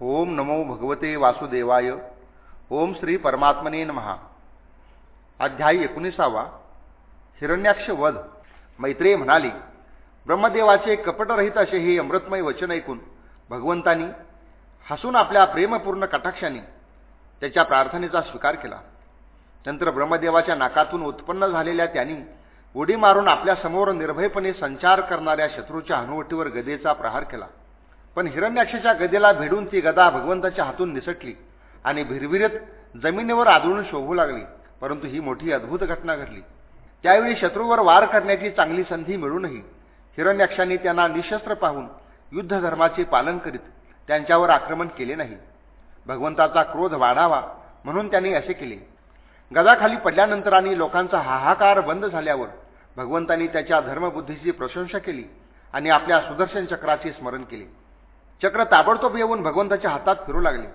ओम नमो भगवते वासुदेवाय. ओम श्री परमात्मने महा अध्यायी एकोणीसावा. हिरण्याक्ष वध मैत्रेय म्हणाली ब्रह्मदेवाचे कपटरहित असे हे अमृतमय वचन ऐकून भगवंतानी हसून आपल्या प्रेमपूर्ण कटाक्षाने त्याच्या प्रार्थनेचा स्वीकार केला. नंतर ब्रह्मदेवाच्या नाकातून उत्पन्न झालेल्या त्यांनी उडी मारून आपल्यासमोर निर्भयपणे संचार करणाऱ्या शत्रूच्या हनुवटीवर गदेचा प्रहार केला. पण हिरण्याक्षीच्या गदेला भिडून ती गदा भगवंताच्या हातून निसटली आणि भिरभिरत जमिनीवर आदळून शोभू लागली परंतु ही मोठी अद्भुत घटना घडली. त्यावेळी शत्रूवर वार करण्याची चांगली संधी मिळूनही हिरण्याक्षांनी त्यांना निशस्त्र पाहून युद्धधर्माचे पालन करीत त्यांच्यावर आक्रमण केले नाही. भगवंताचा क्रोध वाढावा म्हणून त्यांनी असे केले. गदाखाली पडल्यानंतर आणि लोकांचा हाहाकार बंद झाल्यावर भगवंतांनी त्याच्या धर्मबुद्धीची प्रशंसा केली आणि आपल्या सुदर्शन चक्राचे स्मरण केले. चक्र ताबडतोब येऊन भगवंताच्या हातात फिरू लागले.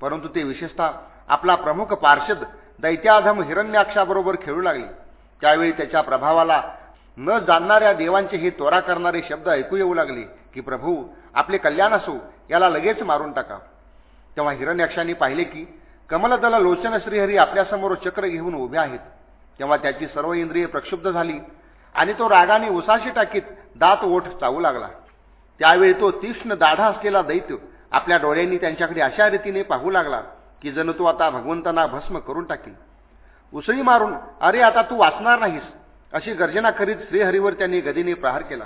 परंतु ते विशेषतः आपला प्रमुख पार्षद दैत्याधम हिरण्याक्षाबरोबर खेळू लागले. त्यावेळी त्याच्या प्रभावाला न जाणणाऱ्या देवांचे हे तोरा करणारे शब्द ऐकू येऊ लागले की प्रभू आपले कल्याण असो याला लगेच मारून टाका. तेव्हा हिरण्याक्षांनी पाहिले की कमलदल लोचन श्रीहरी आपल्यासमोर चक्र घेऊन उभे आहेत. तेव्हा त्याची सर्व इंद्रिये प्रक्षुब्ध झाली आणि तो रागाने उसाशी टाकीत दात ओठ चावू लागला. त्यावेळी तो तीक्ष्ण दाढा असलेला दैत्य आपल्या डोळ्यांनी त्यांच्याकडे अशा रीतीने पाहू लागला की जणू तो आता भगवंतांना भस्म करून टाकेल. उसळी मारून अरे आता तू वाचणार नाहीस. अशी गर्जना करीत श्रीहरीवर त्यांनी गदीने प्रहार केला.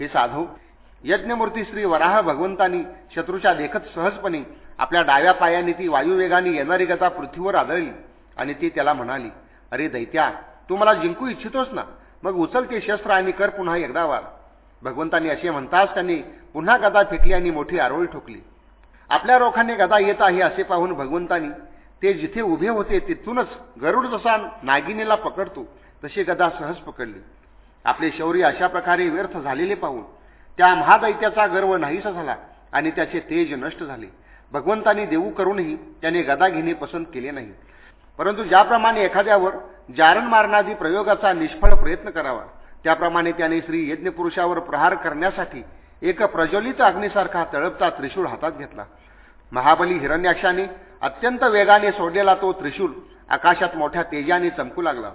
हे साधू यज्ञमूर्ती श्री वराह भगवंतांनी शत्रूच्या देखत सहजपणे आपल्या डाव्या पायाने ती वायुवेगाने येणारी गदा पृथ्वीवर आदळली आणि ती त्याला म्हणाली अरे दैत्या तू मला जिंकू इच्छितोस ना? मग उचल ते शस्त्र आणि कर पुन्हा एकदा वार. भगवंतांनी असे म्हणताच त्यांनी पुन्हा गदा फेकली आणि मोठी आरोळी ठोकली. आपल्या रोखाने गदा येत आहे असे पाहून भगवंतांनी ते जिथे उभे होते तिथूनच गरुड जसा नागिनीला पकडतो तशी गदा सहज पकडली. आपले शौर्य अशा प्रकारे व्यर्थ झालेले पाहून त्या महादैत्याचा गर्व नाहीसा झाला आणि त्याचे तेज नष्ट झाले. भगवंतांनी देऊ करूनही त्याने गदा घेणे पसंत केले नाही. परंतु ज्याप्रमाणे एखाद्यावर जारण मारणादी प्रयोगाचा निष्फळ प्रयत्न करावा त्याप्रमाणे त्याने श्री यज्ञपुरुषावर प्रहार करण्यासाठी एक प्रज्वलित अग्नीसारखा तळपता त्रिशूळ हातात घेतला. महाबली हिरण्याक्षाने अत्यंत वेगाने सोडलेला तो त्रिशूल आकाशात मोठ्या तेजाने चमकू लागला.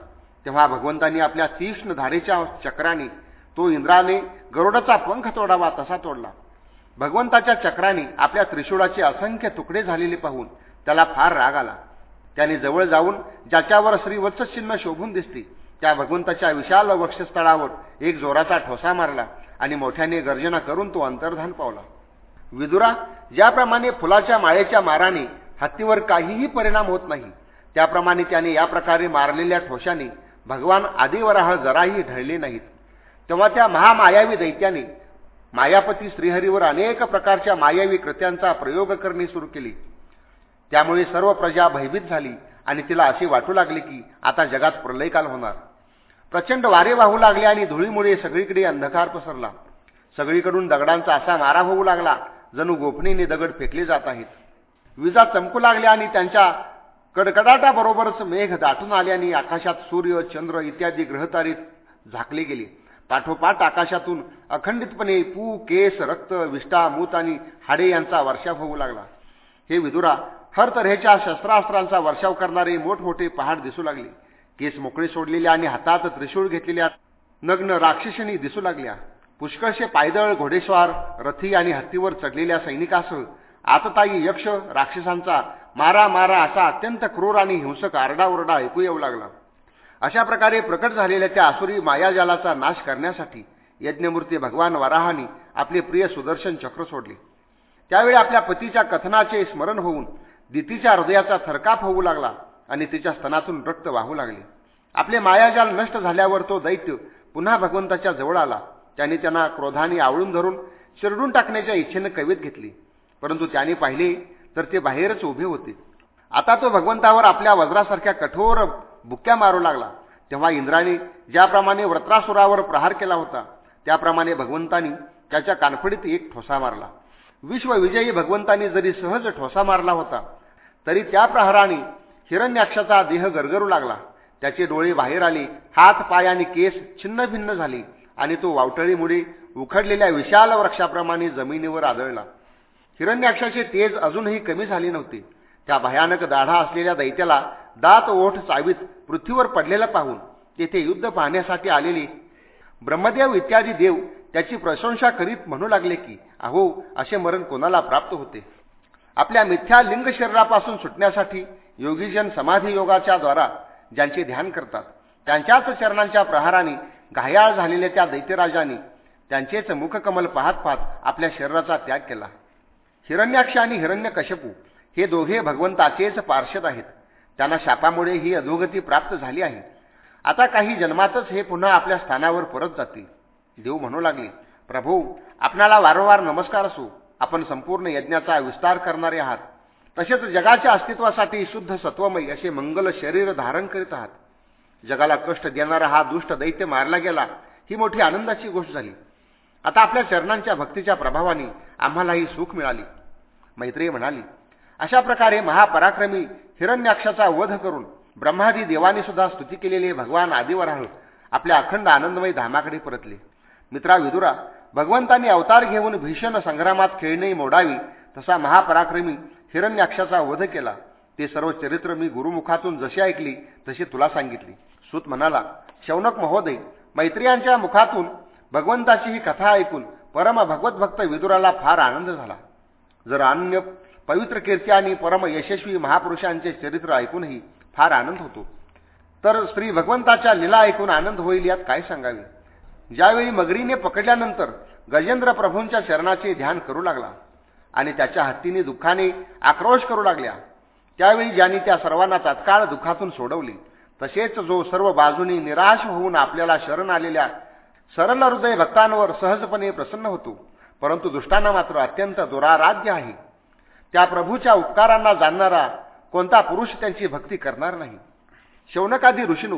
तेव्हा भगवंतांनी आपल्या तीक्ष्ण धारेच्या चक्राने तो इंद्राने गरुडाचा पंख तोडावा तसा तोडला. भगवंताच्या चक्राने आपल्या त्रिशूळाचे असंख्य तुकडे झालेले पाहून त्याला फार राग आला. त्याने जवळ जाऊन ज्याच्यावर श्रीवत्सचिन्ह शोभून दिसते त्या भगवंताच्या विशाल वक्षस्थळावर एक जोराचा ठोसा मारला आणि मोठ्याने गर्जना करून तो अंतर्धान पावला. विदुरा ज्याप्रमाणे फुलाच्या माळेच्या माराने हत्तीवर काहीही परिणाम होत नाही त्याप्रमाणे त्याने या प्रकारे मारलेल्या ठोशाने भगवान आदिवराह जराही ढळले नाहीत. तेव्हा त्या महामायावी दैत्याने मायापती श्रीहरीवर अनेक प्रकारच्या मायावी कृत्यांचा प्रयोग करणे सुरू केले. त्यामुळे सर्व प्रजा भयभीत झाली आणि तिला असे वाटू लागले की आता जगात प्रलयकाल होणार. प्रचंड वारे वाहू लागले आणि धुळीमुळे सगळीकडे अंधकार पसरला. सगळीकडून दगडांचा असा मारा होऊ लागला जणू गोफणीने दगड फेकले जात आहेत. विजा चमकू लागल्या आणि त्यांच्या कडकडाटाबरोबरच मेघ दाटून आल्याने आकाशात सूर्य चंद्र इत्यादी ग्रहतारीत झाकले गेले. पाठोपाठ आकाशातून अखंडितपणे पू केस रक्त विष्टा मूत आणि हाडे यांचा वर्षाव होऊ लागला. हे विदुरा हर तऱ्हेच्या शस्त्रास्त्रांचा वर्षाव करणारे मोठमोठे पहाड दिसू लागले. केस मोकळे सोडलेल्या आणि हातात त्रिशूळ घेतलेल्या नग्न राक्षसणी दिसू लागल्या. पुष्कळशे पायदळ घोडेस्वार रथी आणि हत्तीवर चढलेल्या सैनिकासह आतताई यक्ष राक्षसांचा मारा मारा असा अत्यंत क्रूर आणि हिंसक आरडाओरडा ऐकू येऊ लागला. अशा प्रकारे प्रकट झालेल्या त्या आसुरी मायाजालाचा नाश करण्यासाठी यज्ञमूर्ती भगवान वराहानी आपले प्रिय सुदर्शन चक्र सोडले. त्यावेळी आपल्या पतीच्या कथनाचे स्मरण होऊन दितीच्या हृदयाचा थरकाप होऊ लागला आणि तिच्या स्तनातून रक्त वाहू लागले. आपले मायाजाल नष्ट झाल्यावर तो दैत्य पुन्हा भगवंताच्या जवळ आला. त्याने त्यांना क्रोधाने आवळून धरून चिरडून टाकण्याच्या इच्छेने कवीत घेतली. परंतु त्याने पाहिले तर ते बाहेरच उभे होते. आता तो भगवंतावर आपल्या वज्रासारख्या कठोर बुक्क्या मारू लागला. तेव्हा इंद्राने ज्याप्रमाणे व्रत्रासुरावर प्रहार केला होता त्याप्रमाणे भगवंतानी त्याच्या कानफडीत एक ठोसा मारला. विश्वविजयी भगवंतानी जरी सहज ठोसा मारला होता तरी त्या प्रहाराने हिरण्याक्षाचा देह गरगरू लागला. त्याची डोळे बाहेर आली हात पाय आणि केस छिन्नभिन्न झाले आणि तो वावटळीमुळे उखडलेल्या विशाल वृक्षाप्रमाणे जमिनीवर आदळला. हिरण्याक्षाचे तेज अजूनही कमी झाले नव्हते. त्या भयानक दाढा असलेल्या दैत्याला दात ओठ चावीत पृथ्वीवर पडलेला पाहून तेथे युद्ध पाहण्यासाठी आलेली ब्रह्मदेव इत्यादी देव त्याची प्रशंसा करीत म्हणू लागले की अहो असे मरण कोणाला प्राप्त होते? आपल्या मिथ्या लिंग शरीरापासून सुटण्यासाठी योगीजन समाधी योगाच्या द्वारा ज्यांचे ध्यान करतात. त्यांच्याच चरणांच्या प्रहाराने घायाळ झालेल्या त्या दैत्यराजाने त्यांचेच मुखकमल पाहत पाहत आपल्या शरीराचा त्याग केला. हिरण्याक्ष आणि हिरण्यकशपू हे दोघे भगवंताचेच पार्षद आहेत. त्यांना शापामुळे ही अधोगती प्राप्त झाली आहे. आता काही जन्मातच हे पुन्हा आपल्या स्थानावर परत जातील. देव म्हणू लागले प्रभू आपणाला वारंवार नमस्कार असो. आपण संपूर्ण यज्ञाचा विस्तार करणारे आहात. तसेच जगाच्या अस्तित्वासाठी शुद्ध सत्वमयी असे मंगल शरीर धारण करीत आहात. जगाला कष्ट देणारा हा दुष्ट दैत्य मारला गेला ही मोठी आनंदाची गोष्ट झाली. आता आपल्या चरणांच्या भक्तीच्या प्रभावाने आम्हालाही सुख मिळाली. मैत्रेय म्हणाली अशा प्रकारे महापराक्रमी हिरण्याक्षाचा वध करून ब्रह्मादी देवाने सुद्धा स्तुती केलेले भगवान आदिवराह आपल्या अखंड आनंदमय धामाकडे परतले. मित्रा विदुरा भगवंतांनी अवतार घेऊन भीषण संग्रामात खेळणे मोडावी तसा महापराक्रमी हिरण्याक्षाचा वध केला. ते सर्व चरित्र मी गुरुमुखातून जशी ऐकली तशी तुला सांगितली. सुत म्हणाला शौनक महोदय मैत्रियांच्या मुखातून भगवंताची ही कथा ऐकून परम भगवत विदुराला फार आनंद झाला. जर अन्य पवित्र कीर्ती आणि परम यशस्वी महापुरुषांचे चरित्र ऐकूनही फार आनंद होतो तर श्री भगवंताच्या लीला ऐकून आनंद होईल यात काय सांगावे? ज्यावेळी मगरीने पकडल्यानंतर गजेंद्र प्रभूंच्या चरणाचे ध्यान करू लागला आणि त्याच्या हत्तीने दुःखाने आक्रोश करू लागल्या. त्यावेळी ज्यांनी त्या सर्वांना तत्काळ दुःखातून सोडवली तसेच जो सर्व बाजूनी निराश होऊन आपल्याला शरण आलेल्या सरल हृदय भक्तांवर सहजपणे प्रसन्न होतो परंतु दुष्टांना मात्र अत्यंत दुराराध्य आहे. त्या प्रभूच्या उपकारांना जाणणारा कोणता पुरुष त्यांची भक्ती करणार नाही. शौनकादी ऋषीनू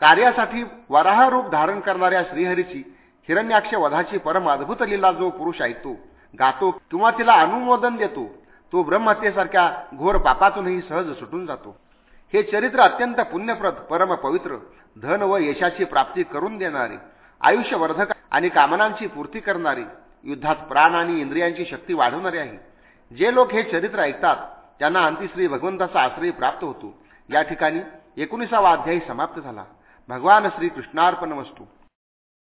कार्यासाठी वराह रूप धारण करणाऱ्या श्रीहरीची हिरण्याक्ष वधाची परम अद्भुत लीला जो पुरुष ऐकतो गातो किंवा तिला अनुमोदन देतो तो ब्रह्महत्येसारख्या घोर पापातूनही सहज सुटून जातो. हे चरित्र अत्यंत पुण्यप्रद परम पवित्र धन व यशाची प्राप्ती करून देणारे आयुष्यवर्धक आणि कामनांची पूर्ती करणारे युद्धात प्राण आणि इंद्रियांची शक्ती वाढवणारे आहे. जे लोक हे चरित्र ऐकतात त्यांना अंतिश्री भगवंताचा आश्रय प्राप्त होतो. या ठिकाणी एकोणीसावा अध्यायी समाप्त झाला. भगवान श्री कृष्णार्पण वस्तू